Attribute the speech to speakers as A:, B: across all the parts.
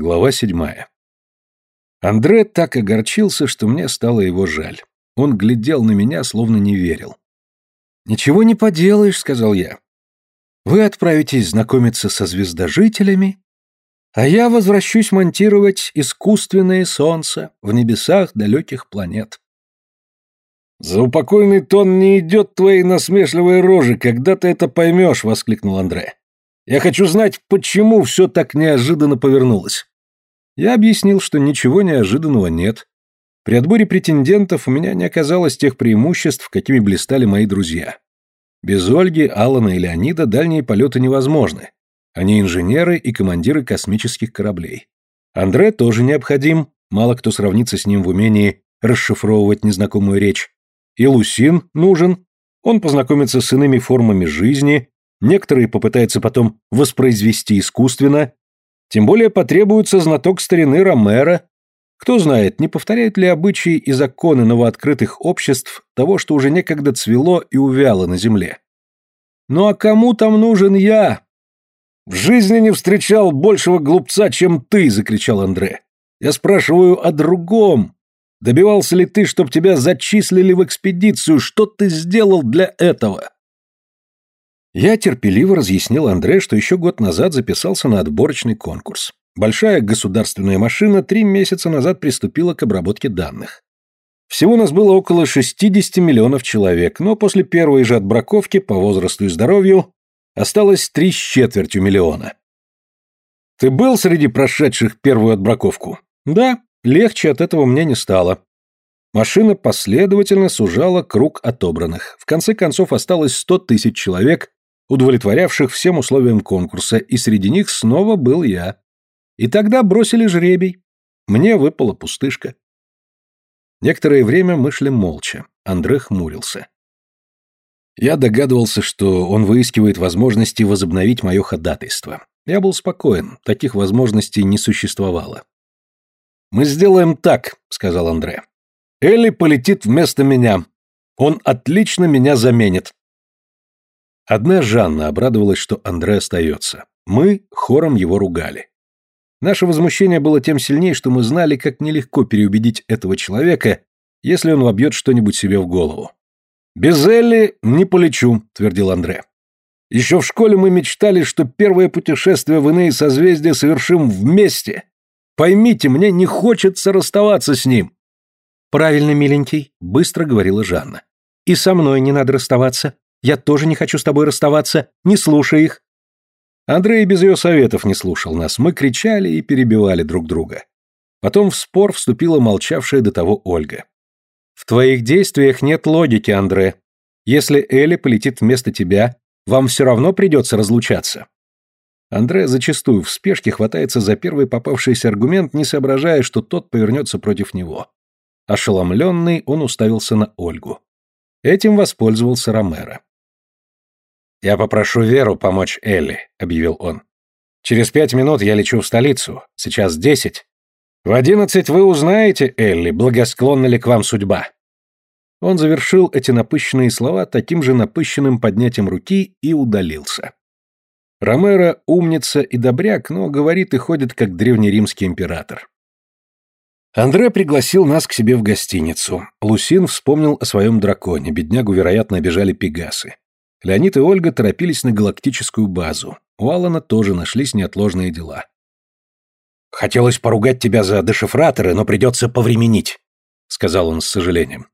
A: Глава седьмая. Андре так огорчился, что мне стало его жаль. Он глядел на меня, словно не верил. «Ничего не поделаешь», — сказал я. «Вы отправитесь знакомиться со звездожителями, а я возвращусь монтировать искусственное солнце в небесах далеких планет».
B: «За упокойный тон не идет твоей насмешливой рожи, когда ты это поймешь», — воскликнул Андре. Я хочу знать, почему все так неожиданно повернулось.
A: Я объяснил, что ничего неожиданного нет. При отборе претендентов у меня не оказалось тех преимуществ, какими блистали мои друзья. Без Ольги, Алана и Леонида дальние полеты невозможны. Они инженеры и командиры космических кораблей. Андре тоже необходим, мало кто сравнится с ним в умении расшифровывать незнакомую речь. И Лусин нужен, он познакомится с иными формами жизни, Некоторые попытаются потом воспроизвести искусственно, тем более потребуется знаток старины Ромера. Кто знает, не повторяют ли обычаи и законы новооткрытых обществ того, что уже некогда цвело и увяло на земле. Ну а кому там нужен я? В жизни не встречал большего глупца, чем ты, закричал Андре. Я спрашиваю о другом. Добивался ли ты, чтоб тебя зачислили в экспедицию? Что ты сделал для этого? Я терпеливо разъяснил Андре, что еще год назад записался на отборочный конкурс. Большая государственная машина три месяца назад приступила к обработке данных. Всего нас было около 60 миллионов человек, но после первой же отбраковки по возрасту и здоровью осталось три с четвертью миллиона. Ты был среди прошедших первую отбраковку? Да, легче от этого мне не стало. Машина последовательно сужала круг отобранных. В конце концов осталось 100 тысяч человек, удовлетворявших всем условиям конкурса, и среди них снова был я. И тогда бросили жребий. Мне выпала пустышка. Некоторое время мы шли молча. Андре хмурился. Я догадывался, что он выискивает возможности возобновить мое ходатайство. Я был спокоен, таких возможностей не существовало. «Мы сделаем так», — сказал Андре. «Элли полетит вместо меня. Он отлично меня заменит. Одна Жанна обрадовалась, что Андре остается. Мы хором его ругали. Наше возмущение было тем сильнее, что мы знали, как нелегко переубедить этого человека, если он вобьет что-нибудь себе в голову. «Без Элли не полечу», — твердил Андре. «Еще в школе мы мечтали, что первое путешествие в иные созвездия совершим вместе. Поймите, мне не хочется расставаться с ним».
C: «Правильно, миленький», — быстро говорила Жанна. «И со мной не надо расставаться. Я тоже не хочу с тобой расставаться. Не слушай их.
A: Андрей без ее советов не слушал нас. Мы кричали и перебивали друг друга. Потом в спор вступила молчавшая до того Ольга. В твоих действиях нет логики, Андре. Если Элли полетит вместо тебя, вам все равно придется разлучаться. Андре зачастую в спешке хватается за первый попавшийся аргумент, не соображая, что тот повернется против него. Ошеломленный, он уставился на Ольгу. Этим воспользовался Ромеро.
D: «Я попрошу Веру помочь Элли», — объявил он. «Через пять минут я лечу в столицу. Сейчас десять. В одиннадцать вы узнаете, Элли, благосклонна ли к вам судьба».
A: Он завершил эти напыщенные слова таким же напыщенным поднятием руки и удалился. Ромеро умница и добряк, но говорит и ходит как древнеримский император. Андре пригласил нас к себе в гостиницу. Лусин вспомнил о своем драконе, беднягу, вероятно, обижали пегасы. Леонид и Ольга торопились на галактическую базу. У Алана тоже нашлись неотложные дела.
D: «Хотелось поругать тебя за дешифраторы, но придется повременить», — сказал он с сожалением.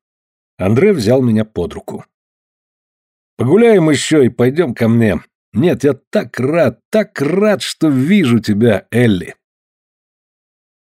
A: Андре взял меня под руку. «Погуляем еще и пойдем ко мне. Нет, я так рад, так рад, что вижу тебя, Элли».